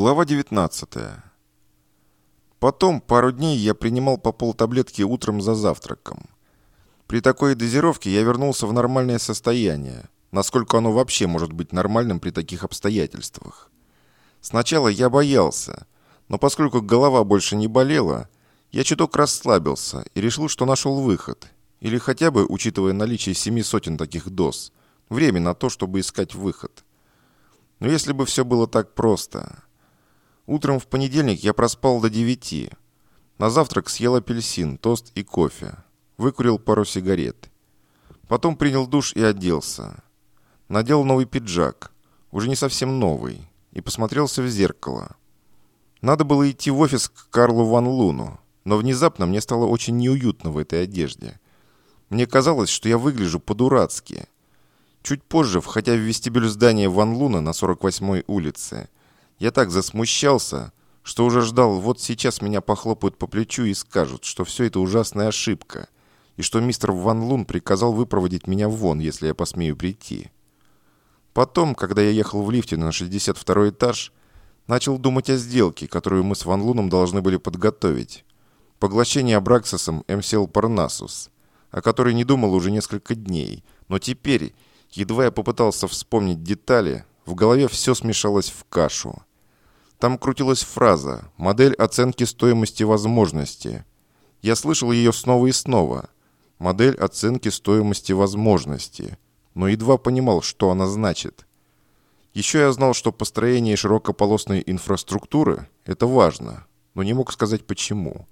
Глава 19. Потом пару дней я принимал по полтаблетки утром за завтраком. При такой дозировке я вернулся в нормальное состояние, насколько оно вообще может быть нормальным при таких обстоятельствах. Сначала я боялся, но поскольку голова больше не болела, я чуток расслабился и решил, что нашел выход. Или хотя бы, учитывая наличие семи сотен таких доз, время на то, чтобы искать выход. Но если бы все было так просто... Утром в понедельник я проспал до девяти. На завтрак съел апельсин, тост и кофе. Выкурил пару сигарет. Потом принял душ и оделся. Надел новый пиджак, уже не совсем новый, и посмотрелся в зеркало. Надо было идти в офис к Карлу Ван Луну, но внезапно мне стало очень неуютно в этой одежде. Мне казалось, что я выгляжу по-дурацки. Чуть позже, входя в вестибюль здания Ван Луна на 48-й улице, я так засмущался, что уже ждал, вот сейчас меня похлопают по плечу и скажут, что все это ужасная ошибка, и что мистер Ван Лун приказал выпроводить меня вон, если я посмею прийти. Потом, когда я ехал в лифте на 62 этаж, начал думать о сделке, которую мы с Ван Луном должны были подготовить. Поглощение Абраксосом МСЛ Парнасус, о которой не думал уже несколько дней, но теперь, едва я попытался вспомнить детали, в голове все смешалось в кашу. Там крутилась фраза «модель оценки стоимости возможности». Я слышал ее снова и снова. «Модель оценки стоимости возможности», но едва понимал, что она значит. Еще я знал, что построение широкополосной инфраструктуры – это важно, но не мог сказать почему.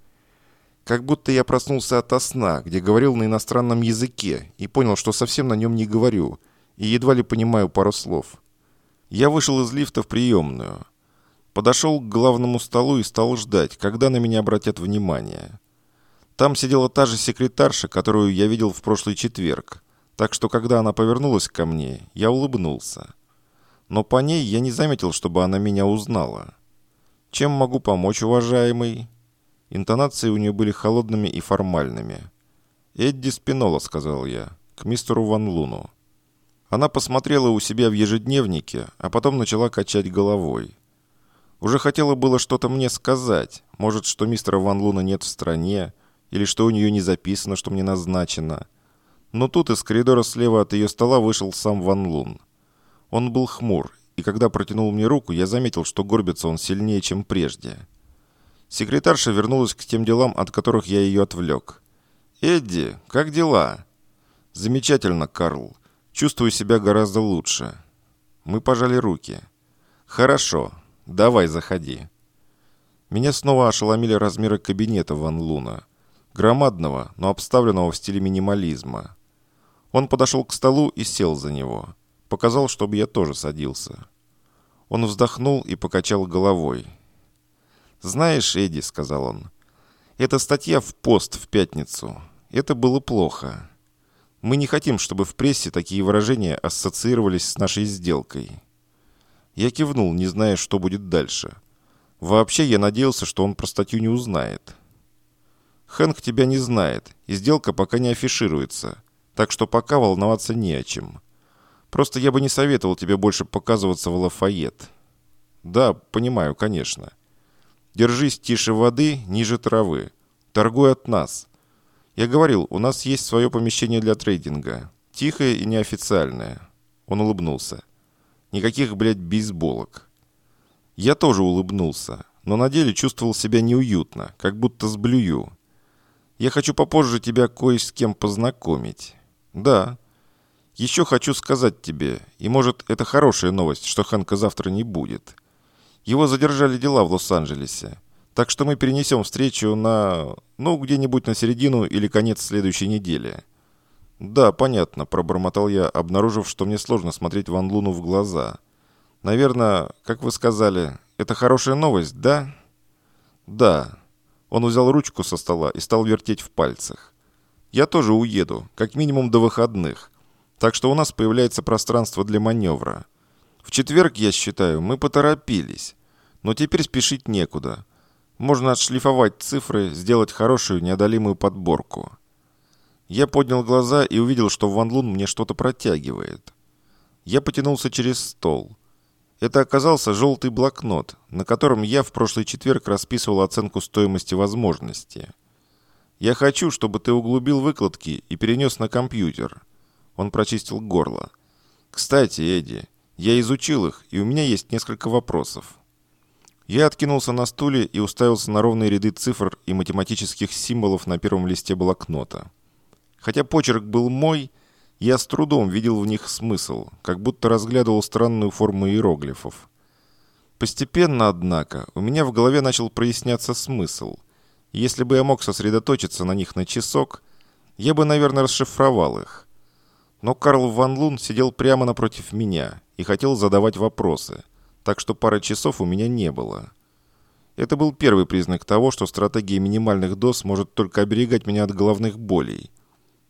Как будто я проснулся ото сна, где говорил на иностранном языке и понял, что совсем на нем не говорю, и едва ли понимаю пару слов. Я вышел из лифта в приемную – Подошел к главному столу и стал ждать, когда на меня обратят внимание. Там сидела та же секретарша, которую я видел в прошлый четверг, так что когда она повернулась ко мне, я улыбнулся. Но по ней я не заметил, чтобы она меня узнала. «Чем могу помочь, уважаемый?» Интонации у нее были холодными и формальными. «Эдди Спинола», — сказал я, — «к мистеру Ван Луну». Она посмотрела у себя в ежедневнике, а потом начала качать головой. Уже хотела было что-то мне сказать. Может, что мистера Ван Луна нет в стране, или что у нее не записано, что мне назначено. Но тут из коридора слева от ее стола вышел сам Ван Лун. Он был хмур, и когда протянул мне руку, я заметил, что горбится он сильнее, чем прежде. Секретарша вернулась к тем делам, от которых я ее отвлек. «Эдди, как дела?» «Замечательно, Карл. Чувствую себя гораздо лучше». Мы пожали руки. «Хорошо. «Давай, заходи». Меня снова ошеломили размеры кабинета Ван Луна. Громадного, но обставленного в стиле минимализма. Он подошел к столу и сел за него. Показал, чтобы я тоже садился. Он вздохнул и покачал головой. «Знаешь, Эдди», — сказал он, — «эта статья в пост в пятницу. Это было плохо. Мы не хотим, чтобы в прессе такие выражения ассоциировались с нашей сделкой». Я кивнул, не зная, что будет дальше. Вообще, я надеялся, что он про статью не узнает. Хэнк тебя не знает, и сделка пока не афишируется, так что пока волноваться не о чем. Просто я бы не советовал тебе больше показываться в Лафайет. Да, понимаю, конечно. Держись тише воды, ниже травы. Торгуй от нас. Я говорил, у нас есть свое помещение для трейдинга. Тихое и неофициальное. Он улыбнулся. Никаких, блядь, бейсболок. Я тоже улыбнулся, но на деле чувствовал себя неуютно, как будто сблюю. Я хочу попозже тебя кое с кем познакомить. Да. Еще хочу сказать тебе, и может это хорошая новость, что Ханка завтра не будет. Его задержали дела в Лос-Анджелесе. Так что мы перенесем встречу на... ну, где-нибудь на середину или конец следующей недели. «Да, понятно», – пробормотал я, обнаружив, что мне сложно смотреть Ван Луну в глаза. «Наверное, как вы сказали, это хорошая новость, да?» «Да». Он взял ручку со стола и стал вертеть в пальцах. «Я тоже уеду, как минимум до выходных. Так что у нас появляется пространство для маневра. В четверг, я считаю, мы поторопились. Но теперь спешить некуда. Можно отшлифовать цифры, сделать хорошую неодолимую подборку». Я поднял глаза и увидел, что Ван Лун мне что-то протягивает. Я потянулся через стол. Это оказался желтый блокнот, на котором я в прошлый четверг расписывал оценку стоимости возможности. «Я хочу, чтобы ты углубил выкладки и перенес на компьютер». Он прочистил горло. «Кстати, Эдди, я изучил их, и у меня есть несколько вопросов». Я откинулся на стуле и уставился на ровные ряды цифр и математических символов на первом листе блокнота. Хотя почерк был мой, я с трудом видел в них смысл, как будто разглядывал странную форму иероглифов. Постепенно, однако, у меня в голове начал проясняться смысл. Если бы я мог сосредоточиться на них на часок, я бы, наверное, расшифровал их. Но Карл Ван Лун сидел прямо напротив меня и хотел задавать вопросы, так что пары часов у меня не было. Это был первый признак того, что стратегия минимальных доз может только оберегать меня от головных болей –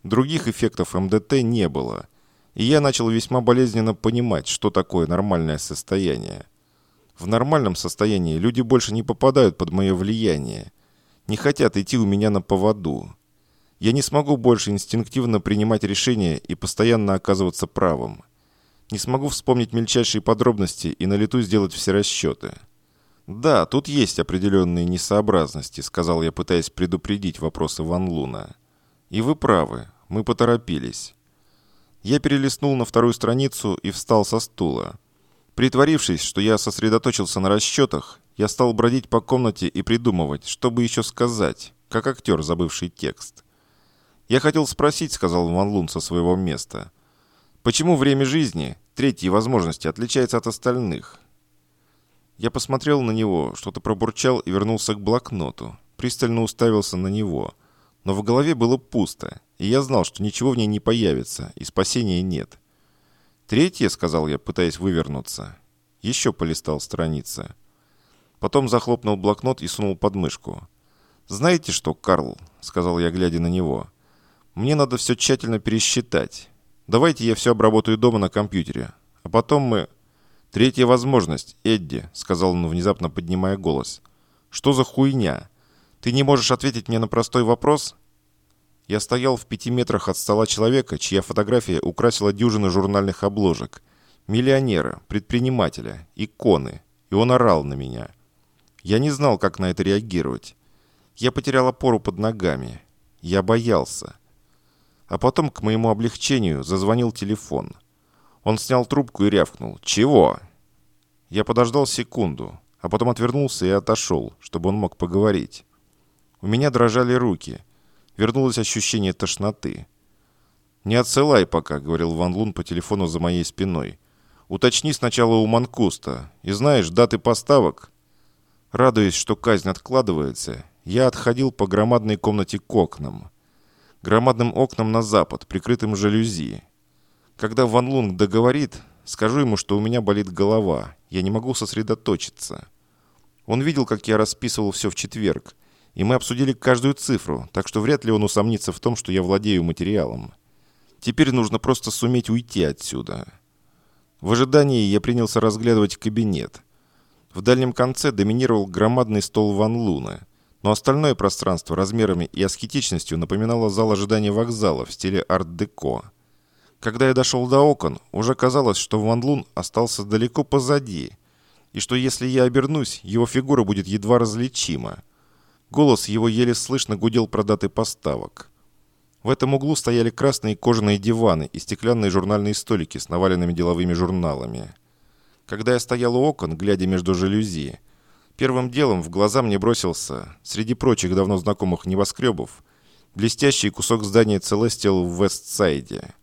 Других эффектов МДТ не было, и я начал весьма болезненно понимать, что такое нормальное состояние. В нормальном состоянии люди больше не попадают под мое влияние, не хотят идти у меня на поводу. Я не смогу больше инстинктивно принимать решения и постоянно оказываться правым. Не смогу вспомнить мельчайшие подробности и на лету сделать все расчеты. «Да, тут есть определенные несообразности», — сказал я, пытаясь предупредить вопросы Ван Луна. «И вы правы. Мы поторопились. Я перелистнул на вторую страницу и встал со стула. Притворившись, что я сосредоточился на расчетах, я стал бродить по комнате и придумывать, что бы еще сказать, как актер, забывший текст. «Я хотел спросить», — сказал Ван Лун со своего места, «почему время жизни, третьей возможности, отличается от остальных?» Я посмотрел на него, что-то пробурчал и вернулся к блокноту. Пристально уставился на него. Но в голове было пусто. И я знал, что ничего в ней не появится, и спасения нет. «Третье», — сказал я, пытаясь вывернуться. Еще полистал страницы. Потом захлопнул блокнот и сунул под мышку. «Знаете что, Карл?» — сказал я, глядя на него. «Мне надо все тщательно пересчитать. Давайте я все обработаю дома на компьютере. А потом мы...» «Третья возможность, Эдди», — сказал он, внезапно поднимая голос. «Что за хуйня? Ты не можешь ответить мне на простой вопрос?» Я стоял в пяти метрах от стола человека, чья фотография украсила дюжину журнальных обложек. Миллионера, предпринимателя, иконы. И он орал на меня. Я не знал, как на это реагировать. Я потерял опору под ногами. Я боялся. А потом, к моему облегчению, зазвонил телефон. Он снял трубку и рявкнул. «Чего?» Я подождал секунду, а потом отвернулся и отошел, чтобы он мог поговорить. У меня дрожали руки – вернулось ощущение тошноты. «Не отсылай пока», — говорил Ван Лун по телефону за моей спиной. «Уточни сначала у Манкуста. И знаешь, даты поставок?» Радуясь, что казнь откладывается, я отходил по громадной комнате к окнам. Громадным окнам на запад, прикрытым жалюзи. Когда Ван Лун договорит, скажу ему, что у меня болит голова, я не могу сосредоточиться. Он видел, как я расписывал все в четверг, и мы обсудили каждую цифру, так что вряд ли он усомнится в том, что я владею материалом. Теперь нужно просто суметь уйти отсюда. В ожидании я принялся разглядывать кабинет. В дальнем конце доминировал громадный стол Ван Луна, но остальное пространство размерами и аскетичностью напоминало зал ожидания вокзала в стиле арт-деко. Когда я дошел до окон, уже казалось, что Ван Лун остался далеко позади, и что если я обернусь, его фигура будет едва различима. Голос его еле слышно гудел про даты поставок. В этом углу стояли красные кожаные диваны и стеклянные журнальные столики с наваленными деловыми журналами. Когда я стоял у окон, глядя между жалюзи, первым делом в глаза мне бросился, среди прочих давно знакомых небоскребов, блестящий кусок здания Целестиал в Вестсайде.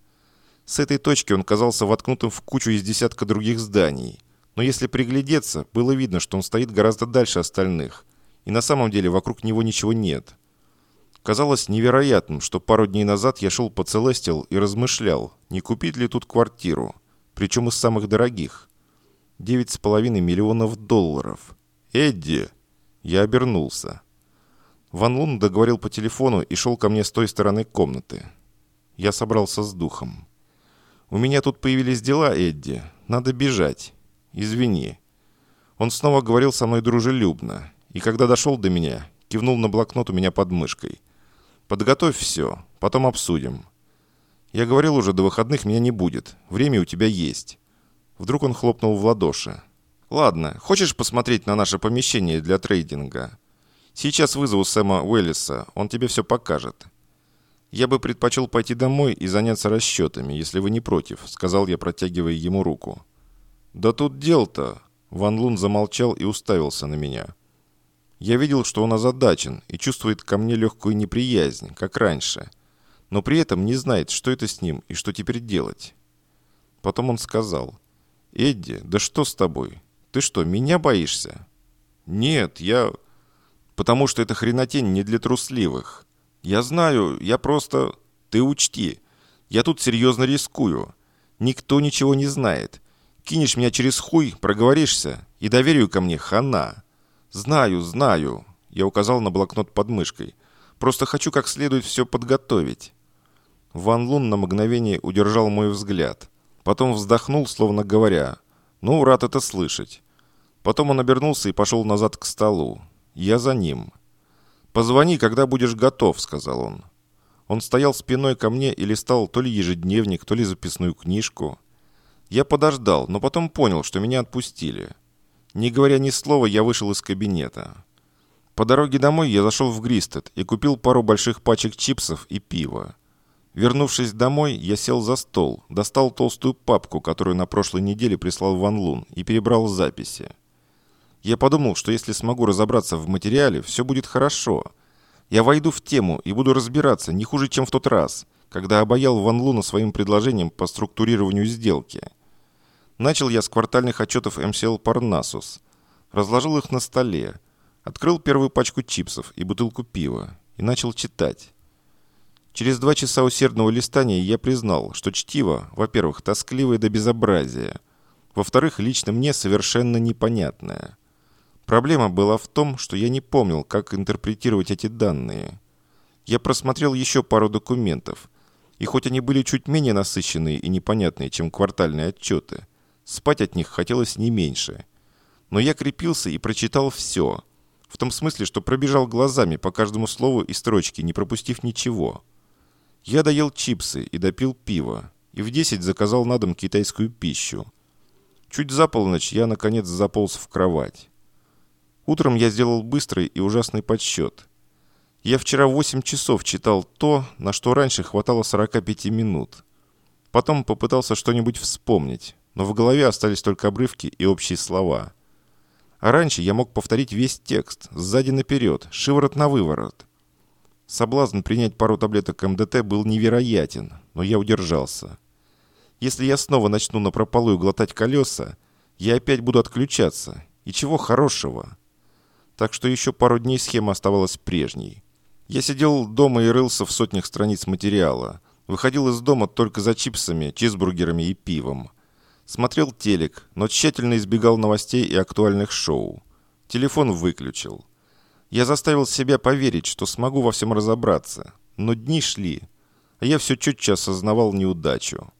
С этой точки он казался воткнутым в кучу из десятка других зданий, но если приглядеться, было видно, что он стоит гораздо дальше остальных – и на самом деле вокруг него ничего нет. Казалось невероятным, что пару дней назад я шел по Целестил и размышлял, не купить ли тут квартиру, причем из самых дорогих. Девять с половиной миллионов долларов. «Эдди!» Я обернулся. Ван Лун договорил по телефону и шел ко мне с той стороны комнаты. Я собрался с духом. «У меня тут появились дела, Эдди. Надо бежать. Извини». Он снова говорил со мной дружелюбно, и когда дошел до меня, кивнул на блокнот у меня под мышкой. «Подготовь все, потом обсудим». Я говорил уже, до выходных меня не будет, время у тебя есть. Вдруг он хлопнул в ладоши. Ладно, хочешь посмотреть на наше помещение для трейдинга? Сейчас вызову Сэма Уэллиса, он тебе все покажет. Я бы предпочел пойти домой и заняться расчетами, если вы не против, сказал я, протягивая ему руку. Да тут дел-то. Ван Лун замолчал и уставился на меня. Я видел, что он озадачен и чувствует ко мне легкую неприязнь, как раньше, но при этом не знает, что это с ним и что теперь делать. Потом он сказал, «Эдди, да что с тобой? Ты что, меня боишься?» «Нет, я...» «Потому что эта хренотень не для трусливых. Я знаю, я просто...» «Ты учти, я тут серьезно рискую. Никто ничего не знает. Кинешь меня через хуй, проговоришься, и доверию ко мне хана». «Знаю, знаю», — я указал на блокнот под мышкой. «Просто хочу как следует все подготовить». Ван Лун на мгновение удержал мой взгляд. Потом вздохнул, словно говоря, «Ну, рад это слышать». Потом он обернулся и пошел назад к столу. Я за ним. «Позвони, когда будешь готов», — сказал он. Он стоял спиной ко мне и листал то ли ежедневник, то ли записную книжку. Я подождал, но потом понял, что меня отпустили. Не говоря ни слова, я вышел из кабинета. По дороге домой я зашел в Гристед и купил пару больших пачек чипсов и пива. Вернувшись домой, я сел за стол, достал толстую папку, которую на прошлой неделе прислал Ван Лун, и перебрал записи. Я подумал, что если смогу разобраться в материале, все будет хорошо. Я войду в тему и буду разбираться не хуже, чем в тот раз, когда обаял Ван Луна своим предложением по структурированию сделки. Начал я с квартальных отчетов МСЛ «Парнасус». Разложил их на столе, открыл первую пачку чипсов и бутылку пива и начал читать. Через два часа усердного листания я признал, что чтиво, во-первых, тоскливое до безобразия, во-вторых, лично мне совершенно непонятное. Проблема была в том, что я не помнил, как интерпретировать эти данные. Я просмотрел еще пару документов, и хоть они были чуть менее насыщенные и непонятные, чем квартальные отчеты, спать от них хотелось не меньше. Но я крепился и прочитал все, в том смысле, что пробежал глазами по каждому слову и строчке, не пропустив ничего. Я доел чипсы и допил пиво, и в 10 заказал на дом китайскую пищу. Чуть за полночь я, наконец, заполз в кровать. Утром я сделал быстрый и ужасный подсчет. Я вчера 8 часов читал то, на что раньше хватало 45 минут. Потом попытался что-нибудь вспомнить, но в голове остались только обрывки и общие слова. А раньше я мог повторить весь текст, сзади наперед, шиворот на выворот. Соблазн принять пару таблеток МДТ был невероятен, но я удержался. Если я снова начну напропалую глотать колеса, я опять буду отключаться. И чего хорошего? Так что еще пару дней схема оставалась прежней. Я сидел дома и рылся в сотнях страниц материала. Выходил из дома только за чипсами, чизбургерами и пивом. Смотрел телек, но тщательно избегал новостей и актуальных шоу. Телефон выключил. Я заставил себя поверить, что смогу во всем разобраться. Но дни шли, а я все четче осознавал неудачу.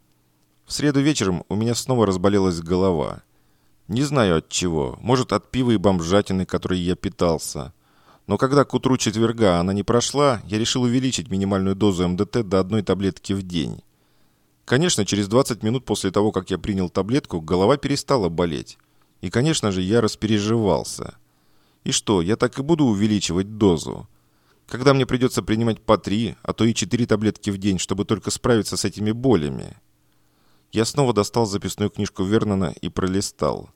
В среду вечером у меня снова разболелась голова. Не знаю от чего, может от пива и бомжатины, которой я питался. Но когда к утру четверга она не прошла, я решил увеличить минимальную дозу МДТ до одной таблетки в день. Конечно, через 20 минут после того, как я принял таблетку, голова перестала болеть. И, конечно же, я распереживался. И что, я так и буду увеличивать дозу? Когда мне придется принимать по три, а то и четыре таблетки в день, чтобы только справиться с этими болями? Я снова достал записную книжку Вернона и пролистал.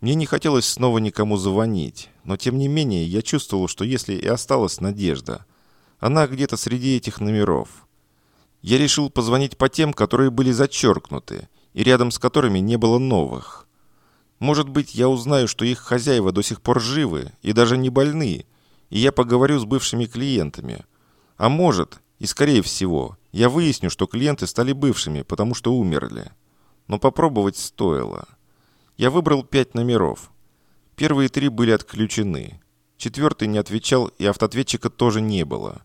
Мне не хотелось снова никому звонить, но тем не менее я чувствовал, что если и осталась надежда, она где-то среди этих номеров. Я решил позвонить по тем, которые были зачеркнуты, и рядом с которыми не было новых. Может быть, я узнаю, что их хозяева до сих пор живы и даже не больны, и я поговорю с бывшими клиентами. А может, и скорее всего, я выясню, что клиенты стали бывшими, потому что умерли. Но попробовать стоило. Я выбрал пять номеров. Первые три были отключены. Четвертый не отвечал, и автоответчика тоже не было.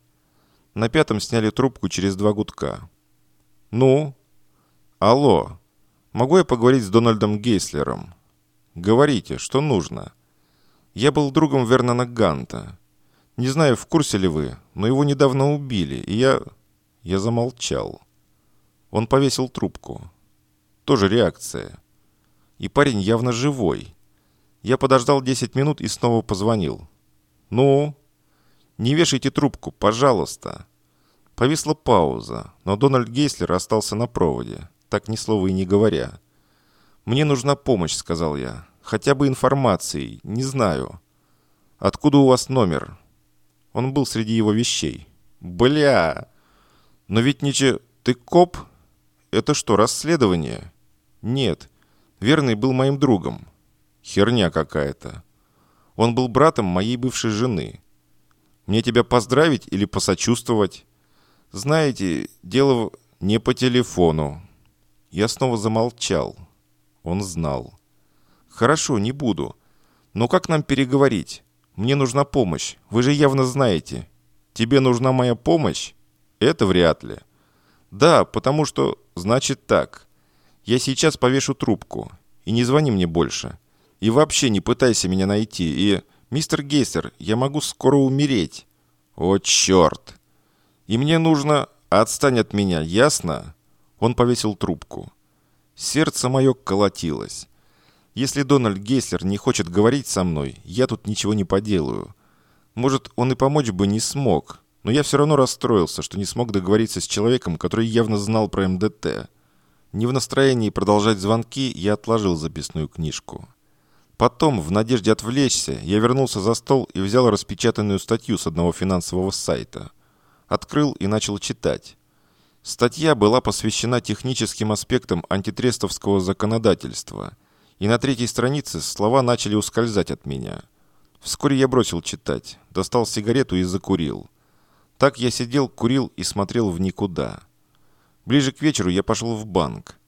На пятом сняли трубку через два гудка. «Ну?» «Алло. Могу я поговорить с Дональдом Гейслером?» Говорите, что нужно. Я был другом Вернона Ганта. Не знаю, в курсе ли вы, но его недавно убили, и я... Я замолчал. Он повесил трубку. Тоже реакция. И парень явно живой. Я подождал 10 минут и снова позвонил. «Ну?» «Не вешайте трубку, пожалуйста». Повисла пауза, но Дональд Гейслер остался на проводе, так ни слова и не говоря. «Мне нужна помощь», — сказал я. «Хотя бы информацией, не знаю». «Откуда у вас номер?» Он был среди его вещей. «Бля! Но ведь ничего... Ты коп? Это что, расследование?» «Нет. Верный был моим другом. Херня какая-то. Он был братом моей бывшей жены. Мне тебя поздравить или посочувствовать? Знаете, дело не по телефону. Я снова замолчал. Он знал. Хорошо, не буду. Но как нам переговорить? Мне нужна помощь. Вы же явно знаете. Тебе нужна моя помощь? Это вряд ли. Да, потому что... Значит так. Я сейчас повешу трубку. И не звони мне больше. И вообще не пытайся меня найти. И... «Мистер Гейсер, я могу скоро умереть». «О, черт!» «И мне нужно...» «Отстань от меня, ясно?» Он повесил трубку. Сердце мое колотилось. Если Дональд Гейслер не хочет говорить со мной, я тут ничего не поделаю. Может, он и помочь бы не смог, но я все равно расстроился, что не смог договориться с человеком, который явно знал про МДТ. Не в настроении продолжать звонки, я отложил записную книжку. Потом, в надежде отвлечься, я вернулся за стол и взял распечатанную статью с одного финансового сайта. Открыл и начал читать. Статья была посвящена техническим аспектам антитрестовского законодательства, и на третьей странице слова начали ускользать от меня. Вскоре я бросил читать, достал сигарету и закурил. Так я сидел, курил и смотрел в никуда. Ближе к вечеру я пошел в банк.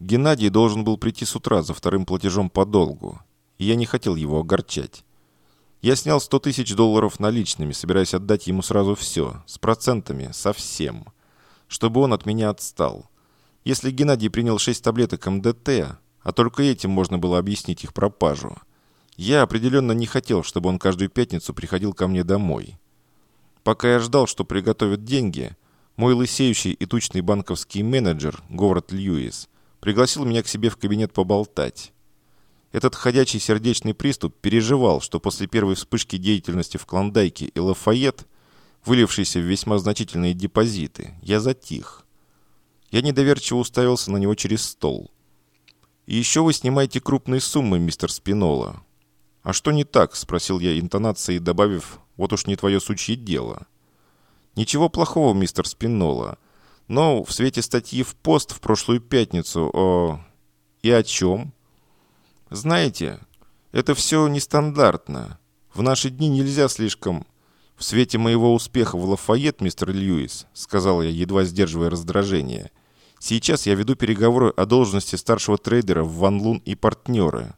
Геннадий должен был прийти с утра за вторым платежом по долгу и я не хотел его огорчать. Я снял 100 тысяч долларов наличными, собираясь отдать ему сразу все, с процентами, совсем, чтобы он от меня отстал. Если Геннадий принял 6 таблеток МДТ, а только этим можно было объяснить их пропажу, я определенно не хотел, чтобы он каждую пятницу приходил ко мне домой. Пока я ждал, что приготовят деньги, мой лысеющий и тучный банковский менеджер, Говард Льюис, пригласил меня к себе в кабинет поболтать. Этот ходячий сердечный приступ переживал, что после первой вспышки деятельности в Клондайке и Лафайет, вылившейся в весьма значительные депозиты, я затих. Я недоверчиво уставился на него через стол. «И еще вы снимаете крупные суммы, мистер Спинола». «А что не так?» – спросил я интонацией, добавив «вот уж не твое сучье дело». «Ничего плохого, мистер Спинола. Но в свете статьи в пост в прошлую пятницу о... и о чем?» Знаете, это все нестандартно. В наши дни нельзя слишком... В свете моего успеха в Лафайет, мистер Льюис, сказал я, едва сдерживая раздражение, сейчас я веду переговоры о должности старшего трейдера в Ван Лун и партнеры.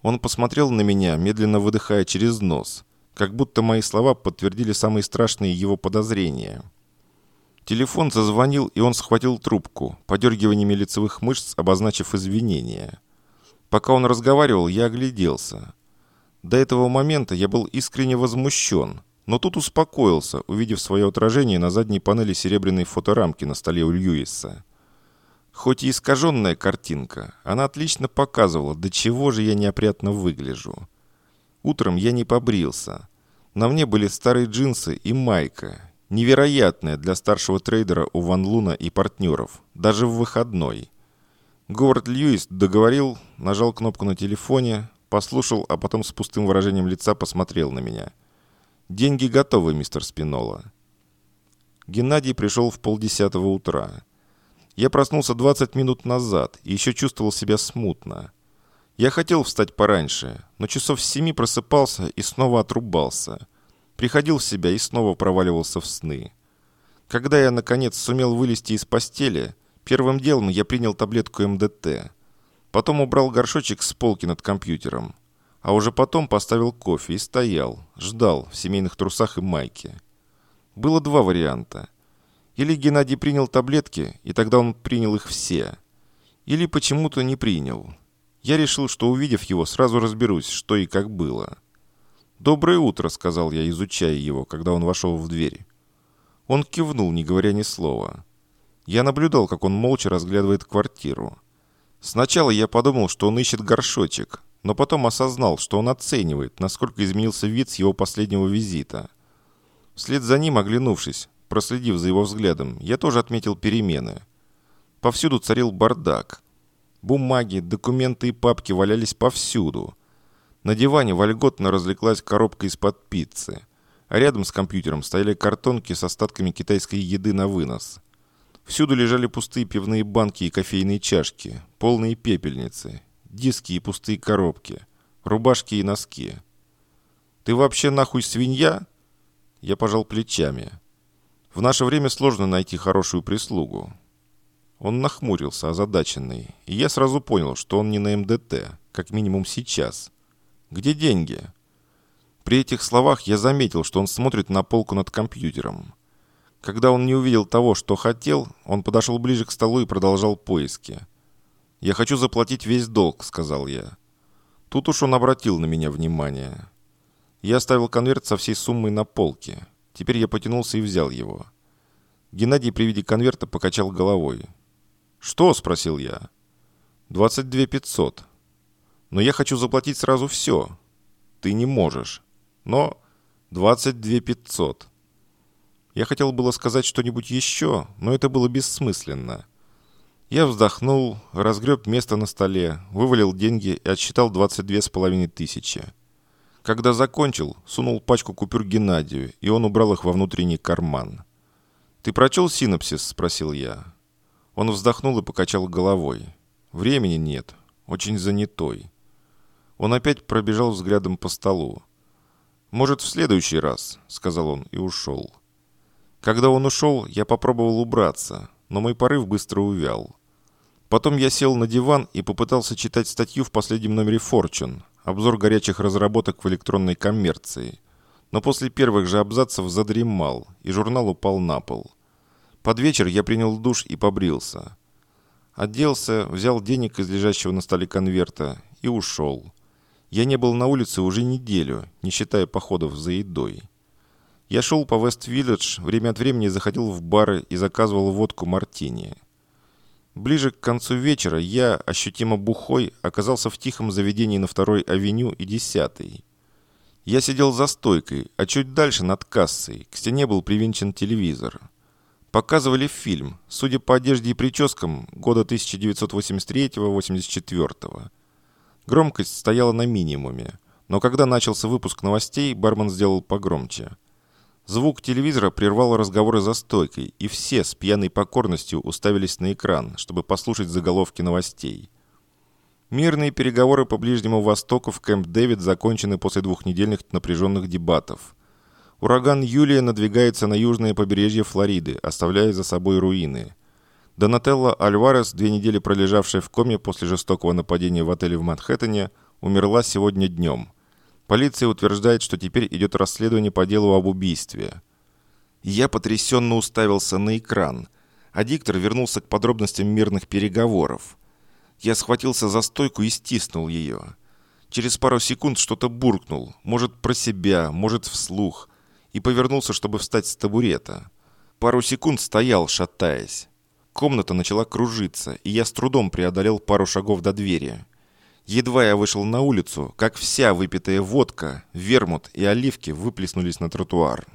Он посмотрел на меня, медленно выдыхая через нос, как будто мои слова подтвердили самые страшные его подозрения. Телефон зазвонил, и он схватил трубку, подергиваниями лицевых мышц обозначив извинения. Пока он разговаривал, я огляделся. До этого момента я был искренне возмущен, но тут успокоился, увидев свое отражение на задней панели серебряной фоторамки на столе у Льюиса. Хоть и искаженная картинка, она отлично показывала, до чего же я неопрятно выгляжу. Утром я не побрился. На мне были старые джинсы и майка, невероятная для старшего трейдера у Ван Луна и партнеров, даже в выходной. Говард Льюис договорил, нажал кнопку на телефоне, послушал, а потом с пустым выражением лица посмотрел на меня. «Деньги готовы, мистер Спинола». Геннадий пришел в полдесятого утра. Я проснулся 20 минут назад и еще чувствовал себя смутно. Я хотел встать пораньше, но часов с семи просыпался и снова отрубался. Приходил в себя и снова проваливался в сны. Когда я, наконец, сумел вылезти из постели, Первым делом я принял таблетку МДТ. Потом убрал горшочек с полки над компьютером. А уже потом поставил кофе и стоял, ждал в семейных трусах и майке. Было два варианта. Или Геннадий принял таблетки, и тогда он принял их все. Или почему-то не принял. Я решил, что увидев его, сразу разберусь, что и как было. «Доброе утро», — сказал я, изучая его, когда он вошел в дверь. Он кивнул, не говоря ни слова. Я наблюдал, как он молча разглядывает квартиру. Сначала я подумал, что он ищет горшочек, но потом осознал, что он оценивает, насколько изменился вид с его последнего визита. Вслед за ним, оглянувшись, проследив за его взглядом, я тоже отметил перемены. Повсюду царил бардак. Бумаги, документы и папки валялись повсюду. На диване вольготно развлеклась коробка из-под пиццы, а рядом с компьютером стояли картонки с остатками китайской еды на вынос. Всюду лежали пустые пивные банки и кофейные чашки, полные пепельницы, диски и пустые коробки, рубашки и носки. «Ты вообще нахуй свинья?» Я пожал плечами. «В наше время сложно найти хорошую прислугу. Он нахмурился, озадаченный, и я сразу понял, что он не на МДТ, как минимум сейчас. «Где деньги?» При этих словах я заметил, что он смотрит на полку над компьютером. Когда он не увидел того, что хотел, он подошел ближе к столу и продолжал поиски. «Я хочу заплатить весь долг», — сказал я. Тут уж он обратил на меня внимание. Я оставил конверт со всей суммой на полке. Теперь я потянулся и взял его. Геннадий при виде конверта покачал головой. «Что?» – спросил я. «Двадцать две пятьсот. Но я хочу заплатить сразу все. Ты не можешь. Но двадцать две пятьсот». Я хотел было сказать что-нибудь еще, но это было бессмысленно. Я вздохнул, разгреб место на столе, вывалил деньги и отсчитал двадцать две с половиной тысячи. Когда закончил, сунул пачку купюр Геннадию, и он убрал их во внутренний карман. «Ты прочел синопсис?» – спросил я. Он вздохнул и покачал головой. Времени нет. Очень занятой. Он опять пробежал взглядом по столу. «Может, в следующий раз», — сказал он и ушел. Когда он ушел, я попробовал убраться, но мой порыв быстро увял. Потом я сел на диван и попытался читать статью в последнем номере Fortune, обзор горячих разработок в электронной коммерции. Но после первых же абзацев задремал, и журнал упал на пол. Под вечер я принял душ и побрился. Оделся, взял денег из лежащего на столе конверта и ушел. Я не был на улице уже неделю, не считая походов за едой. Я шел по Вест-Виллидж, время от времени заходил в бары и заказывал водку мартини. Ближе к концу вечера я, ощутимо бухой, оказался в тихом заведении на второй авеню и десятой. Я сидел за стойкой, а чуть дальше над кассой к стене был привинчен телевизор. Показывали фильм, судя по одежде и прическам, года 1983-84. Громкость стояла на минимуме, но когда начался выпуск новостей, бармен сделал погромче. Звук телевизора прервал разговоры за стойкой, и все с пьяной покорностью уставились на экран, чтобы послушать заголовки новостей. Мирные переговоры по Ближнему Востоку в Кэмп Дэвид закончены после двухнедельных напряженных дебатов – Ураган Юлия надвигается на южное побережье Флориды, оставляя за собой руины. Донателла Альварес, две недели пролежавшая в коме после жестокого нападения в отеле в Манхэттене, умерла сегодня днем. Полиция утверждает, что теперь идет расследование по делу об убийстве. Я потрясенно уставился на экран, а диктор вернулся к подробностям мирных переговоров. Я схватился за стойку и стиснул ее. Через пару секунд что-то буркнул, может про себя, может вслух и повернулся, чтобы встать с табурета. Пару секунд стоял, шатаясь. Комната начала кружиться, и я с трудом преодолел пару шагов до двери. Едва я вышел на улицу, как вся выпитая водка, вермут и оливки выплеснулись на тротуар.